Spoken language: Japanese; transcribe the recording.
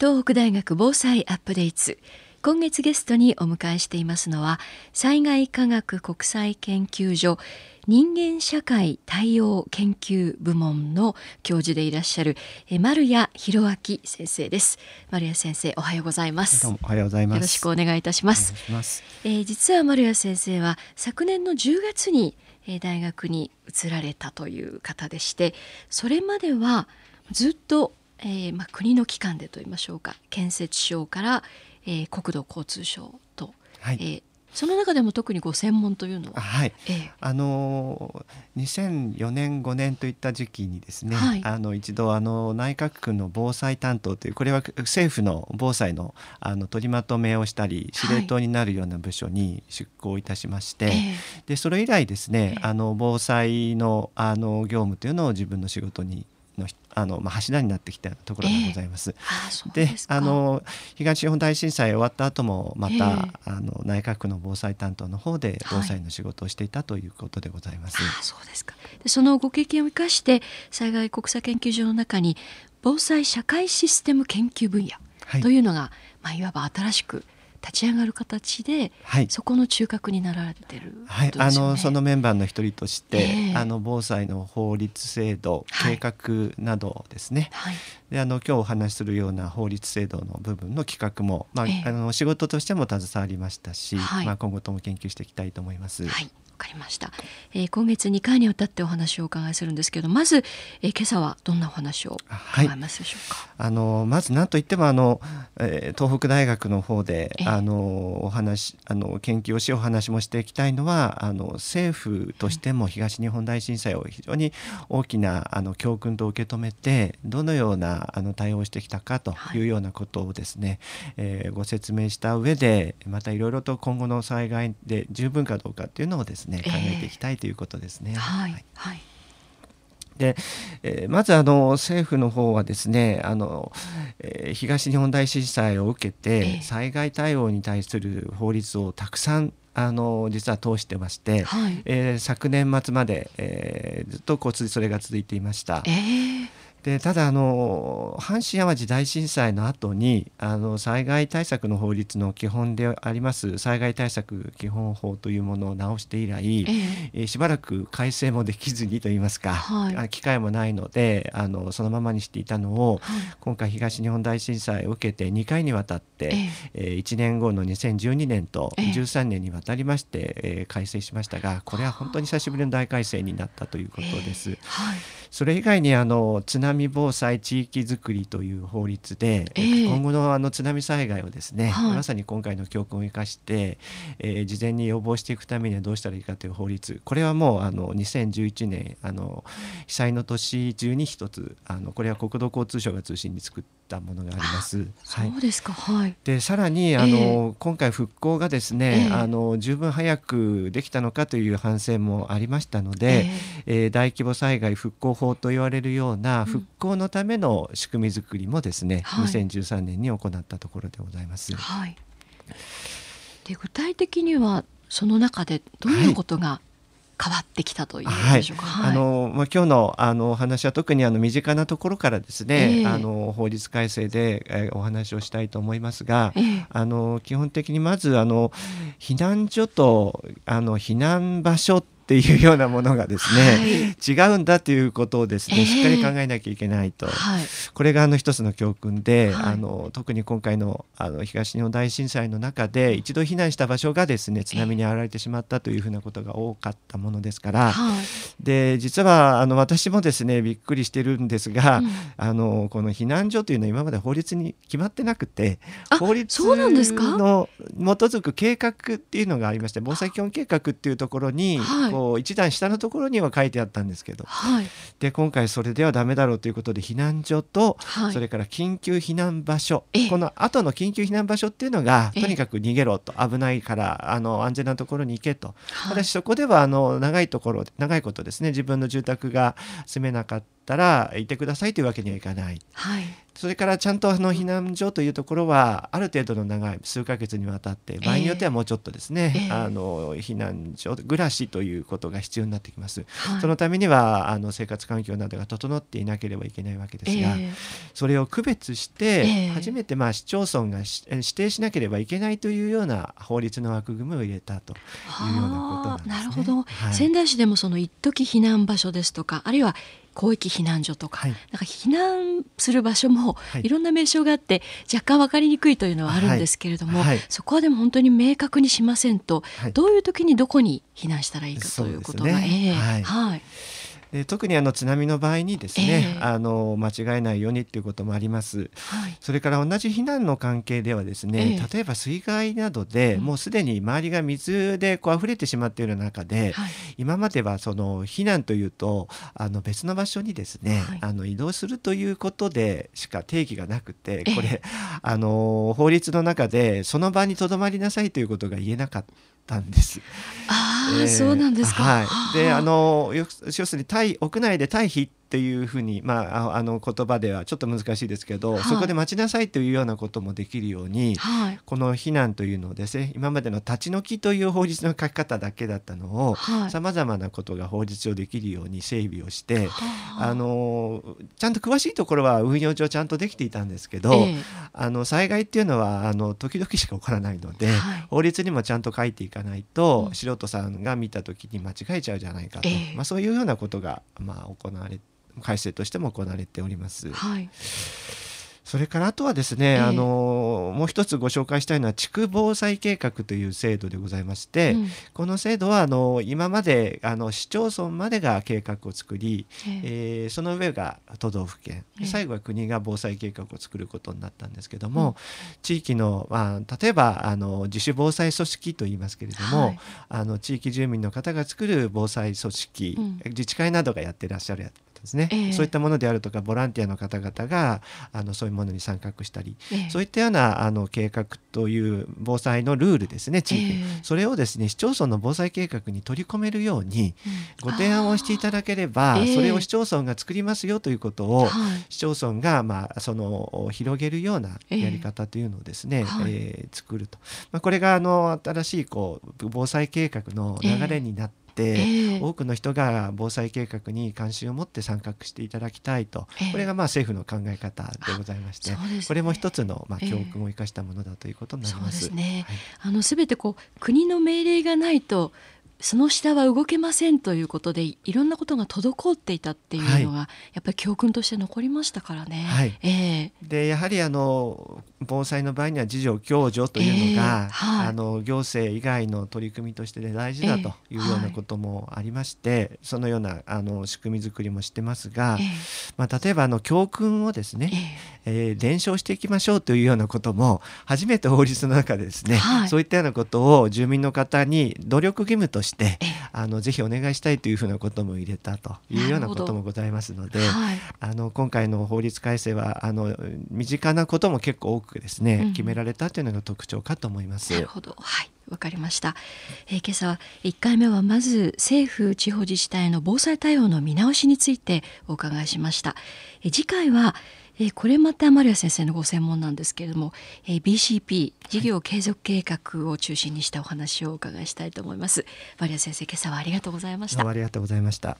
東北大学防災アップデート今月ゲストにお迎えしていますのは災害科学国際研究所人間社会対応研究部門の教授でいらっしゃる丸谷博明先生です。丸谷先生おはようございます。どうもおはようございます。よろしくお願いいたします。ます。えー、実は丸谷先生は昨年の10月に、えー、大学に移られたという方でしてそれまではずっとえーまあ、国の機関でといいましょうか。建設省から、えー、国土交通省と、はい、えー、その中でも特にご専門というのは、はい、えー、あの2004年5年といった時期にですね、はい、あの一度あの内閣府の防災担当というこれは政府の防災のあの取りまとめをしたり司令塔になるような部署に出向いたしまして、はい、でそれ以来ですね、えー、あの防災のあの業務というのを自分の仕事にのあの、まあ、柱になってきたところでございます。えー、であの東日本大震災終わった後もまた、えー、あの内閣府の防災担当の方で防災の仕事をしていたということでございます。はい、あそうですか。でそのご経験を生かして災害国際研究所の中に防災社会システム研究分野というのが、はいまあ、いわば新しく立ち上がる形で、はい、そこの中核になられてる、ね、はい、あのそのメンバーの一人として、えー、あの防災の法律制度、計画などですね、はい、であの今日お話しするような法律制度の部分の企画も、まあ、えー、あの仕事としても携わりましたし、はい、まあ、今後とも研究していきたいと思います。はいかりました、えー、今月2回にわたってお話をお伺いするんですけどまず、えー、今朝はどんなお話を伺いますでしょうか、はい、あのまず何といってもあの、えー、東北大学の方で、えー、あのお話あの研究をしお話もしていきたいのはあの政府としても東日本大震災を非常に大きなあの教訓と受け止めてどのようなあの対応をしてきたかとい。うようなことをですね、はい、えー、ご説明した上でまたいろいろと今後の災害で十分かどうかっていうのをですねね考えていきたいということですね。はい、はい、で、えー、まずあの政府の方はですねあの、えー、東日本大震災を受けて災害対応に対する法律をたくさんあの実は通してまして、はい、えー、昨年末まで、えー、ずっとこうそれが続いていました。えーでただあの阪神・淡路大震災の後にあの災害対策の法律の基本であります災害対策基本法というものを直して以来、ええ。しばらく改正もできずにといいますか、はい、機会もないのであのそのままにしていたのを、はい、今回東日本大震災を受けて2回にわたって、ええ。1年後の2012年と13年にわたりまして、え改正しましたがこれは本当に久しぶりの大改正になったということです。はい、それ以外にあの津波波防災地域づくりという法律で、えー、今後のあの津波災害をですね、はい、まさに今回の教訓を生かして、えー、事前に予防していくためにはどうしたらいいかという法律。これはもうあの2011年あの被災の年中に一つあのこれは国土交通省が中心に作ったものがあります。そうですか、はい、でさらにあの、えー、今回復興がですね、えー、あの十分早くできたのかという反省もありましたので、えー、えー、大規模災害復興法と言われるような復興のための仕組み作りもですね、はい、2013年に行ったところでございます。はい、で具体的にはその中でどんなことが、変わってきたというはい、あのまあ今日のあのお話は特にあの身近なところからですね、えー、あの法律改正で、えー、お話をしたいと思いますが、えー、あの基本的にまずあの避難所とあの避難場所っていうようなものがですね、はい、違うんだということをですね、しっかり考えなきゃいけないと、はい、これがあの一つの教訓で、はい、あの特に今回のあの東日本大震災の中で一度避難した場所がですね津波にあられてしまったというふうなことが多かったものですから、で実はあの私もですねびっくりしてるんですが、うん、あのこの避難所というのは今まで法律に決まってなくて法律の基づく計画っていうのがありまして防災基本計画っていうところに、はいこう一段下のところには書いてあったんですけど、はい、で今回それではダメだろうということで避難所と、はい、それから緊急避難場所。この後の緊急避難場所っていうのがとにかく逃げろと危ないからあの安全なところに行けと、はい、私そこではあの長いところ長いことですね自分の住宅が住めなかったらいてくださいというわけにはいかない。はいそれからちゃんとあの避難所というところはある程度の長い数ヶ月にわたって場合によってはもうちょっとですね、えー、あの避難所暮らしということが必要になってきます。はい、そのためにはあの生活環境などが整っていなければいけないわけですが、えー、それを区別して初めてまあ市町村が指定しなければいけないというような法律の枠組みを入れたというようなことなんです、ね、なるほど、はい、仙台市でもその一時避難場所ですとかあるいは広域避難所とか、はい、なんか避難する場所もい。ろんな名称があって、若干分かりにくいというのはあるんですけれども、はい、そこはでも本当に明確にしませんと、どういう時にどこに避難したらいいかということが、ね、えー、はいで特にあの津波の場合にですね、えー、あの間違えないようにっていうこともあります、はい、それから同じ避難の関係ではですね、えー、例えば水害などで、うん、もうすでに周りが水でこう溢れてしまっている中で、はい、今まではその避難というとあの別の場所にですね、はい、あの移動するということでしか定義がなくてこれ、えー、あの法律の中でその場にとどまりなさいということが言えなかったんです。ああ、えー、そうなんですか。はい。で、あの要するに対屋内で退避っていうふうに、まあ、あの言葉ではちょっと難しいですけど、はい、そこで待ちなさいというようなこともできるように、はい、この避難というのをですね今までの立ち退きという法律の書き方だけだったのをさまざまなことが法律上できるように整備をして、あ。のちゃんと詳しいところは運用上ちゃんとできていたんですけど、えー、あの災害っていうのはあの時々しか起こらないので、はい、法律にもちゃんと書いていかないと、うん、素人さんが見た時に間違えちゃうじゃないかと、えー、まあ、そういうようなことが、まあ、行われて改正としても行われております。はい。それからあとはですね、えー、あのもう一つご紹介したいのは地区防災計画という制度でございまして、うん、この制度はあの今まであの市町村までが計画を作り、えー、えー、その上が都道府県、えー、最後は国が防災計画を作ることになったんですけども、うん、地域の、まあ、例えばあの自主防災組織といいますけれども、はい、あの地域住民の方が作る防災組織、うん、自治会などがやってらっしゃるですね、えー、そういったものであるとかボランティアの方々があのそういうものに参画したり、えー、そういったようなあの計画という防災のルールですね地域、えー、それをですね市町村の防災計画に取り込めるようにご提案をしていただければ、それを市町村が作りますよということを、市町村がまあその広げるようなやり方というのをですね、えー、作ると、まあ、これがあの新しいこう防災計画の流れになって、えー、多くの人が防災計画に関心を持って参画していただきたいと、えー、これがまあ政府の考え方でございまして、ね、これも一つのまあ教訓を生かしたものだということになります。えー、ね、はい、あの全てこう国の命令がないとその下は動けませんということでいろんなことが滞っていたっていうのが、はい、やっぱり教訓として残りましたからね。はい、えー、でやはりあの防災の場合には自助共助というのが、えーはい、あの行政以外の取り組みとしてで大事だというようなこともありまして、えー、そのようなあの仕組み作りもしてますが、えー、まあ、例えばあの教訓をですね、えー、伝承していきましょうというようなことも初めて法律の中でですね、そういったようなことを住民の方に努力義務としてあのぜひお願いしたいというふうなことも入れたというようなこともございますので、はい、あの今回の法律改正はあの身近なことも結構多くですね、うん、決められたというのが特徴かと思います。なるほどはいわかりました、えー、今朝は1回目はまず政府地方自治体の防災対応の見直しについてお伺いしました、えー、次回はえこれまたマリア先生のご専門なんですけれども、え BCP 事業継続計画を中心にしたお話をお伺いしたいと思います。マリア先生、今朝はありがとうございました。ありがとうございました。